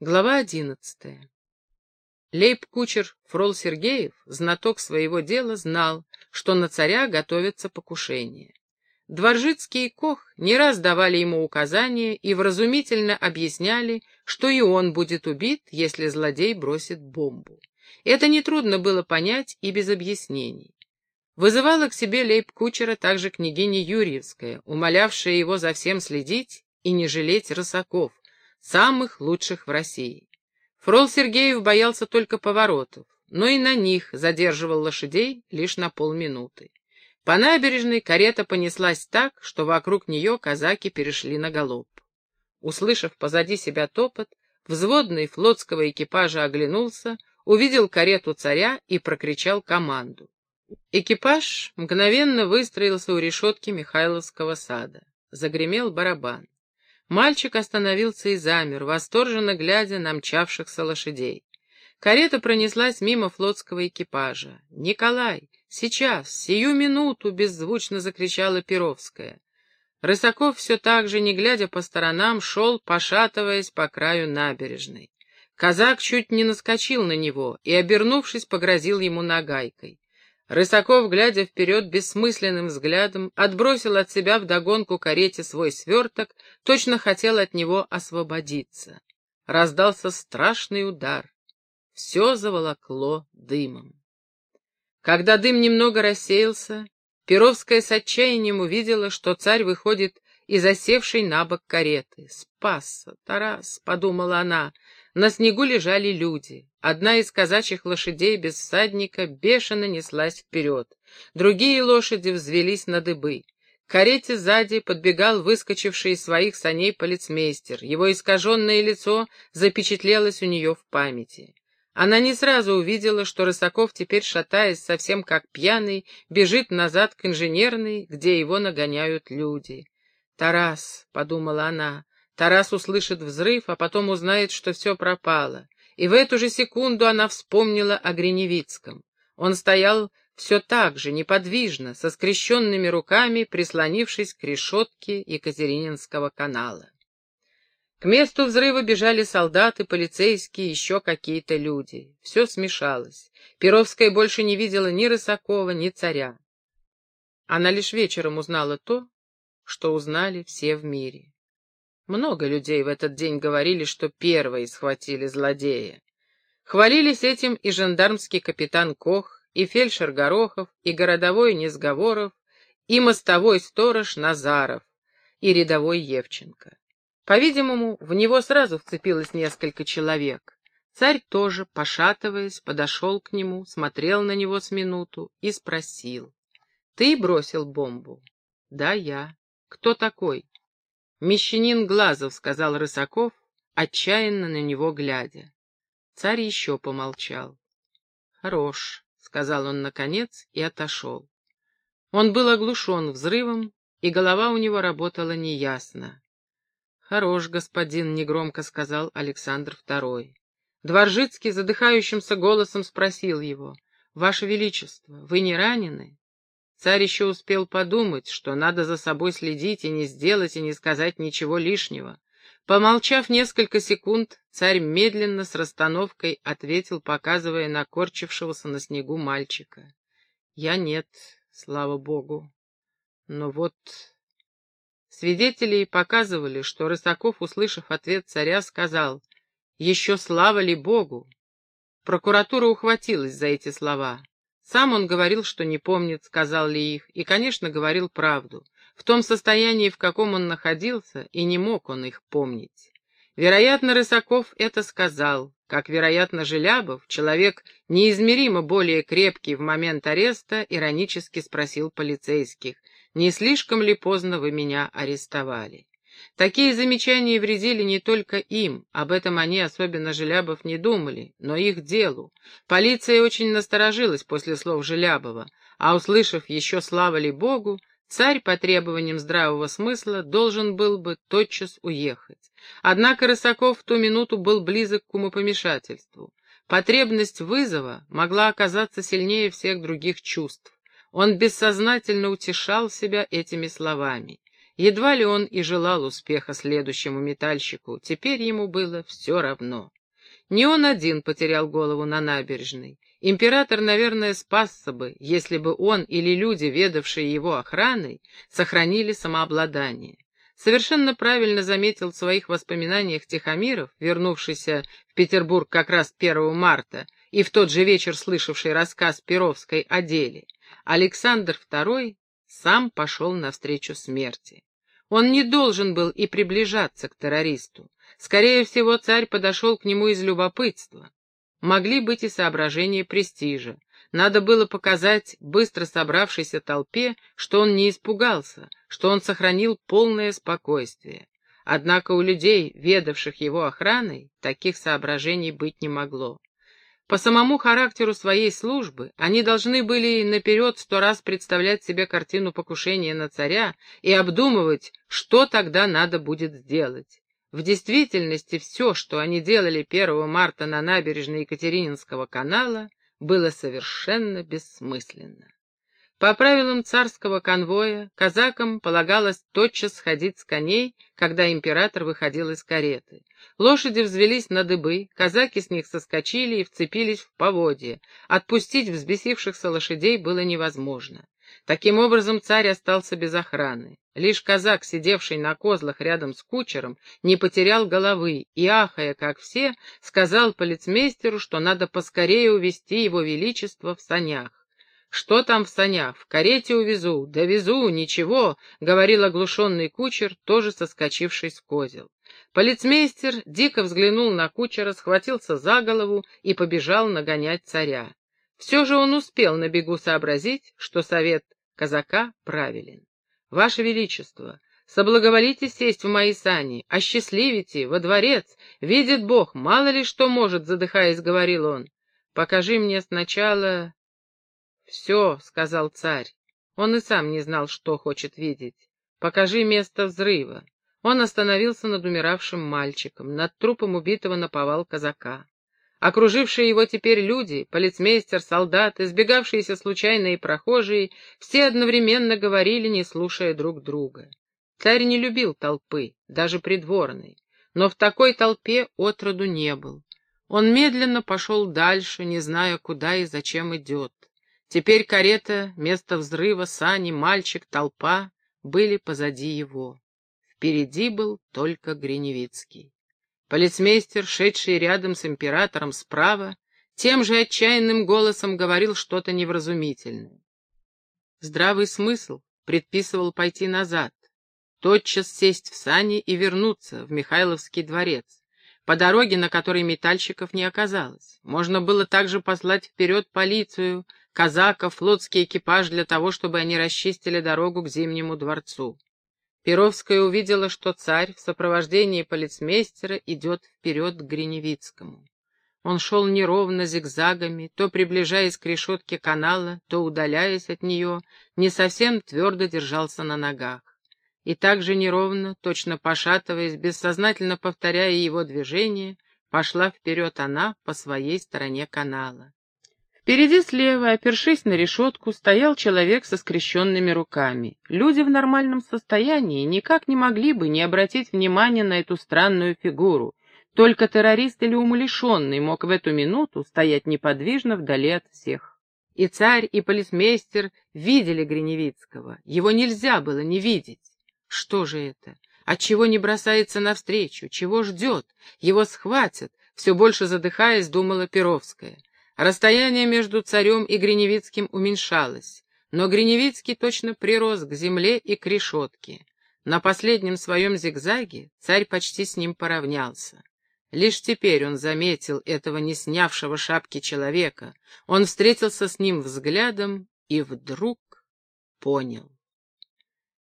Глава одиннадцатая. Лейб-кучер Фрол Сергеев, знаток своего дела, знал, что на царя готовится покушение. Дворжицкий и Кох не раз давали ему указания и вразумительно объясняли, что и он будет убит, если злодей бросит бомбу. Это нетрудно было понять и без объяснений. Вызывала к себе лейб-кучера также княгиня Юрьевская, умолявшая его за всем следить и не жалеть рысаков, самых лучших в России. Фрол Сергеев боялся только поворотов, но и на них задерживал лошадей лишь на полминуты. По набережной карета понеслась так, что вокруг нее казаки перешли на галоп. Услышав позади себя топот, взводный флотского экипажа оглянулся, увидел карету царя и прокричал команду. Экипаж мгновенно выстроился у решетки Михайловского сада. Загремел барабан. Мальчик остановился и замер, восторженно глядя на мчавшихся лошадей. Карета пронеслась мимо флотского экипажа. «Николай! Сейчас! Сию минуту!» — беззвучно закричала Перовская. Рысаков все так же, не глядя по сторонам, шел, пошатываясь по краю набережной. Казак чуть не наскочил на него и, обернувшись, погрозил ему нагайкой. Рысаков, глядя вперед бессмысленным взглядом, отбросил от себя вдогонку карете свой сверток, точно хотел от него освободиться. Раздался страшный удар. Все заволокло дымом. Когда дым немного рассеялся, Перовская с отчаянием увидела, что царь выходит из осевшей на бок кареты. «Спасся, Тарас!» — подумала она. На снегу лежали люди. Одна из казачьих лошадей без всадника бешено неслась вперед. Другие лошади взвелись на дыбы. К карете сзади подбегал выскочивший из своих саней полицмейстер. Его искаженное лицо запечатлелось у нее в памяти. Она не сразу увидела, что Рысаков теперь, шатаясь совсем как пьяный, бежит назад к инженерной, где его нагоняют люди. «Тарас», — подумала она, — «Тарас услышит взрыв, а потом узнает, что все пропало. И в эту же секунду она вспомнила о Гриневицком. Он стоял все так же, неподвижно, со скрещенными руками, прислонившись к решетке Екатерининского канала. К месту взрыва бежали солдаты, полицейские, еще какие-то люди. Все смешалось. Перовская больше не видела ни Рысакова, ни царя. Она лишь вечером узнала то, что узнали все в мире. Много людей в этот день говорили, что первые схватили злодея. Хвалились этим и жандармский капитан Кох, и фельдшер Горохов, и городовой Несговоров, и мостовой сторож Назаров, и рядовой Евченко. По-видимому, в него сразу вцепилось несколько человек. Царь тоже, пошатываясь, подошел к нему, смотрел на него с минуту и спросил. «Ты бросил бомбу?» «Да, я. Кто такой?» «Мещанин Глазов», — сказал Рысаков, отчаянно на него глядя. Царь еще помолчал. «Хорош», — сказал он наконец и отошел. Он был оглушен взрывом, и голова у него работала неясно. «Хорош, господин», — негромко сказал Александр II. Дворжицкий задыхающимся голосом спросил его, «Ваше Величество, вы не ранены?» Царь еще успел подумать, что надо за собой следить и не сделать, и не сказать ничего лишнего. Помолчав несколько секунд, царь медленно с расстановкой ответил, показывая накорчившегося на снегу мальчика. «Я нет, слава богу. Но вот...» Свидетели показывали, что Рысаков, услышав ответ царя, сказал «Еще слава ли богу?» Прокуратура ухватилась за эти слова. Сам он говорил, что не помнит, сказал ли их, и, конечно, говорил правду. В том состоянии, в каком он находился, и не мог он их помнить. Вероятно, Рысаков это сказал, как, вероятно, Желябов, человек неизмеримо более крепкий в момент ареста, иронически спросил полицейских, «Не слишком ли поздно вы меня арестовали?» Такие замечания вредили не только им, об этом они, особенно Желябов, не думали, но их делу. Полиция очень насторожилась после слов Желябова, а, услышав еще слава ли Богу, царь по требованиям здравого смысла должен был бы тотчас уехать. Однако Рысаков в ту минуту был близок к умопомешательству. Потребность вызова могла оказаться сильнее всех других чувств. Он бессознательно утешал себя этими словами. Едва ли он и желал успеха следующему метальщику, теперь ему было все равно. Не он один потерял голову на набережной. Император, наверное, спасся бы, если бы он или люди, ведавшие его охраной, сохранили самообладание. Совершенно правильно заметил в своих воспоминаниях Тихомиров, вернувшийся в Петербург как раз 1 марта и в тот же вечер слышавший рассказ Перовской о деле. Александр II сам пошел навстречу смерти. Он не должен был и приближаться к террористу. Скорее всего, царь подошел к нему из любопытства. Могли быть и соображения престижа. Надо было показать быстро собравшейся толпе, что он не испугался, что он сохранил полное спокойствие. Однако у людей, ведавших его охраной, таких соображений быть не могло. По самому характеру своей службы они должны были наперед сто раз представлять себе картину покушения на царя и обдумывать, что тогда надо будет сделать. В действительности все, что они делали 1 марта на набережной Екатерининского канала, было совершенно бессмысленно. По правилам царского конвоя казакам полагалось тотчас сходить с коней, когда император выходил из кареты. Лошади взвелись на дыбы, казаки с них соскочили и вцепились в поводья. Отпустить взбесившихся лошадей было невозможно. Таким образом, царь остался без охраны. Лишь казак, сидевший на козлах рядом с кучером, не потерял головы и, ахая, как все, сказал полицмейстеру, что надо поскорее увести его величество в санях. «Что там в санях? В карете увезу». «Да везу, ничего», — говорил оглушенный кучер, тоже соскочивший с козел. Полицмейстер дико взглянул на кучера, схватился за голову и побежал нагонять царя. Все же он успел на бегу сообразить, что совет казака правилен. «Ваше Величество, соблаговолите сесть в мои сани, осчастливите, во дворец, видит Бог, мало ли что может, задыхаясь, говорил он. Покажи мне сначала...» «Все», — сказал царь. Он и сам не знал, что хочет видеть. «Покажи место взрыва». Он остановился над умиравшим мальчиком, над трупом убитого наповал казака. Окружившие его теперь люди, полицмейстер, солдат, избегавшиеся случайные прохожие, все одновременно говорили, не слушая друг друга. Царь не любил толпы, даже придворной, но в такой толпе отроду не был. Он медленно пошел дальше, не зная, куда и зачем идет. Теперь карета, место взрыва, сани, мальчик, толпа были позади его. Впереди был только Гриневицкий. Полицмейстер, шедший рядом с императором справа, тем же отчаянным голосом говорил что-то невразумительное. Здравый смысл предписывал пойти назад, тотчас сесть в сани и вернуться в Михайловский дворец, по дороге, на которой метальщиков не оказалось. Можно было также послать вперед полицию, казаков, флотский экипаж для того, чтобы они расчистили дорогу к Зимнему дворцу. Перовская увидела, что царь в сопровождении полицмейстера идет вперед к Гриневицкому. Он шел неровно зигзагами, то приближаясь к решетке канала, то удаляясь от нее, не совсем твердо держался на ногах. И также неровно, точно пошатываясь, бессознательно повторяя его движение, пошла вперед она по своей стороне канала. Впереди слева, опершись на решетку, стоял человек со скрещенными руками. Люди в нормальном состоянии никак не могли бы не обратить внимания на эту странную фигуру. Только террорист или умалишенный мог в эту минуту стоять неподвижно вдали от всех. И царь, и полисмейстер видели Гриневицкого. Его нельзя было не видеть. Что же это? Отчего не бросается навстречу? Чего ждет? Его схватят? Все больше задыхаясь, думала Перовская. Расстояние между царем и Гриневицким уменьшалось, но Гриневицкий точно прирос к земле и к решетке. На последнем своем зигзаге царь почти с ним поравнялся. Лишь теперь он заметил этого не снявшего шапки человека. Он встретился с ним взглядом и вдруг понял.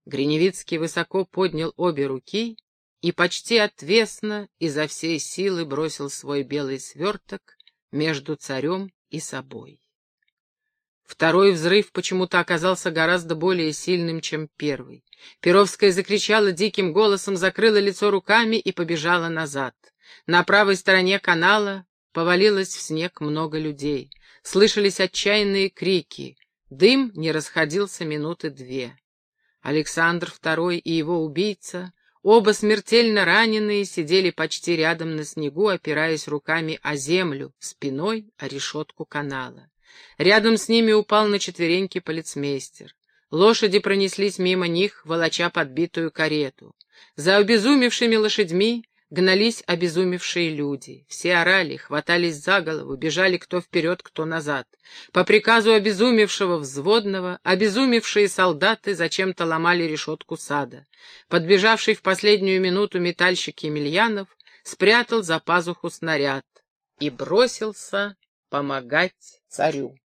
Гриневицкий высоко поднял обе руки и почти отвесно изо всей силы бросил свой белый сверток между царем и собой. Второй взрыв почему-то оказался гораздо более сильным, чем первый. Перовская закричала диким голосом, закрыла лицо руками и побежала назад. На правой стороне канала повалилось в снег много людей. Слышались отчаянные крики. Дым не расходился минуты две. Александр II и его убийца, оба смертельно раненые, сидели почти рядом на снегу, опираясь руками о землю, спиной о решетку канала. Рядом с ними упал на четвереньки полицмейстер. Лошади пронеслись мимо них, волоча подбитую карету. За обезумевшими лошадьми гнались обезумевшие люди. Все орали, хватались за голову, бежали кто вперед, кто назад. По приказу обезумевшего взводного, обезумевшие солдаты зачем-то ломали решетку сада. Подбежавший в последнюю минуту метальщик Емельянов спрятал за пазуху снаряд и бросился помогать царю.